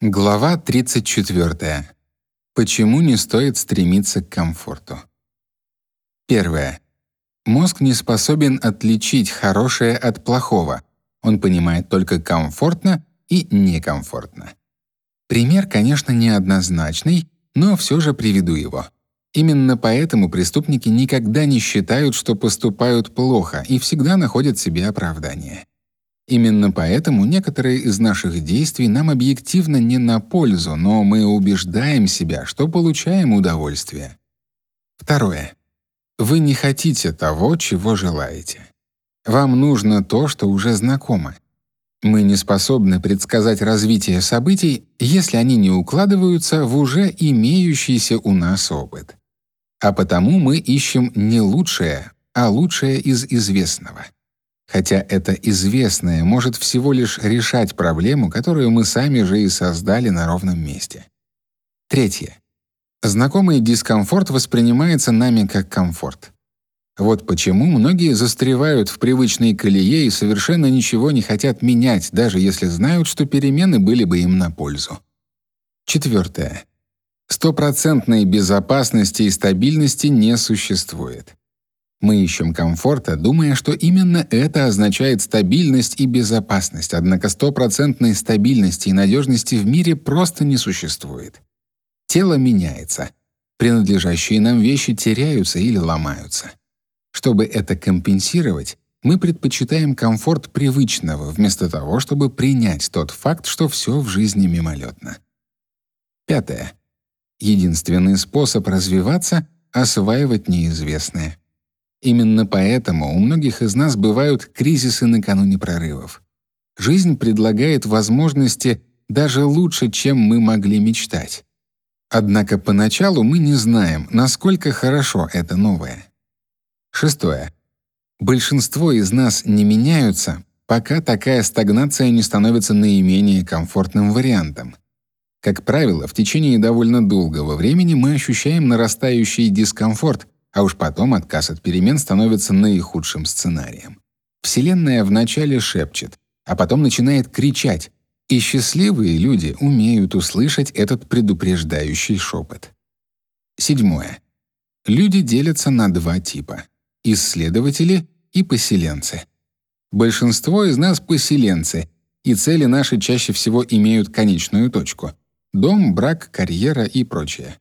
Глава 34. Почему не стоит стремиться к комфорту? Первое. Мозг не способен отличить хорошее от плохого. Он понимает только комфортно и некомфортно. Пример, конечно, неоднозначный, но все же приведу его. Именно поэтому преступники никогда не считают, что поступают плохо и всегда находят себе оправдание. Именно поэтому некоторые из наших действий нам объективно не на пользу, но мы убеждаем себя, что получаем удовольствие. Второе. Вы не хотите того, чего желаете. Вам нужно то, что уже знакомо. Мы не способны предсказать развитие событий, если они не укладываются в уже имеющийся у нас опыт. А потому мы ищем не лучшее, а лучшее из известного хотя это известное может всего лишь решать проблему, которую мы сами же и создали на ровном месте. Третье. Знакомый дискомфорт воспринимается нами как комфорт. Вот почему многие застревают в привычной колее и совершенно ничего не хотят менять, даже если знают, что перемены были бы им на пользу. Четвертое. Стопроцентной безопасности и стабильности не существует. Мы ищем комфорта, думая, что именно это означает стабильность и безопасность, однако стопроцентной стабильности и надежности в мире просто не существует. Тело меняется. Принадлежащие нам вещи теряются или ломаются. Чтобы это компенсировать, мы предпочитаем комфорт привычного, вместо того, чтобы принять тот факт, что все в жизни мимолетно. Пятое. Единственный способ развиваться — осваивать неизвестное. Именно поэтому у многих из нас бывают кризисы накануне прорывов. Жизнь предлагает возможности даже лучше, чем мы могли мечтать. Однако поначалу мы не знаем, насколько хорошо это новое. Шестое. Большинство из нас не меняются, пока такая стагнация не становится наименее комфортным вариантом. Как правило, в течение довольно долгого времени мы ощущаем нарастающий дискомфорт, а уж потом отказ от перемен становится наихудшим сценарием. Вселенная вначале шепчет, а потом начинает кричать, и счастливые люди умеют услышать этот предупреждающий шепот. Седьмое. Люди делятся на два типа — исследователи и поселенцы. Большинство из нас — поселенцы, и цели наши чаще всего имеют конечную точку — дом, брак, карьера и прочее.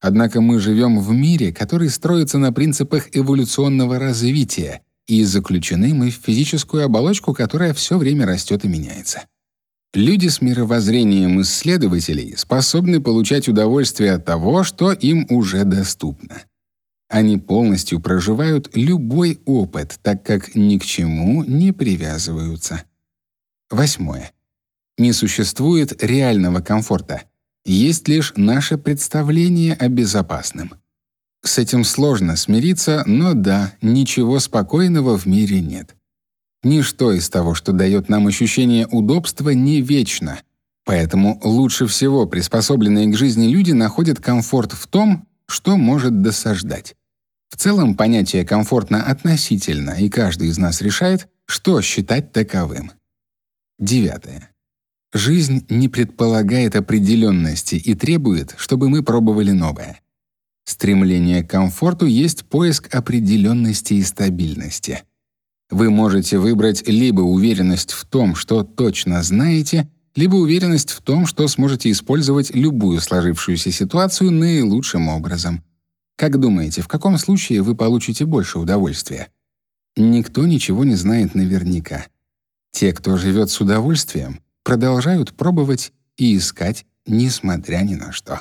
Однако мы живем в мире, который строится на принципах эволюционного развития, и заключены мы в физическую оболочку, которая все время растет и меняется. Люди с мировоззрением исследователей способны получать удовольствие от того, что им уже доступно. Они полностью проживают любой опыт, так как ни к чему не привязываются. Восьмое. Не существует реального комфорта — есть лишь наше представление о безопасном. С этим сложно смириться, но да, ничего спокойного в мире нет. Ничто из того, что дает нам ощущение удобства, не вечно. Поэтому лучше всего приспособленные к жизни люди находят комфорт в том, что может досаждать. В целом понятие комфортно относительно, и каждый из нас решает, что считать таковым. Девятое. Жизнь не предполагает определенности и требует, чтобы мы пробовали новое. Стремление к комфорту есть поиск определенности и стабильности. Вы можете выбрать либо уверенность в том, что точно знаете, либо уверенность в том, что сможете использовать любую сложившуюся ситуацию наилучшим образом. Как думаете, в каком случае вы получите больше удовольствия? Никто ничего не знает наверняка. Те, кто живет с удовольствием, продолжают пробовать и искать, несмотря ни на что.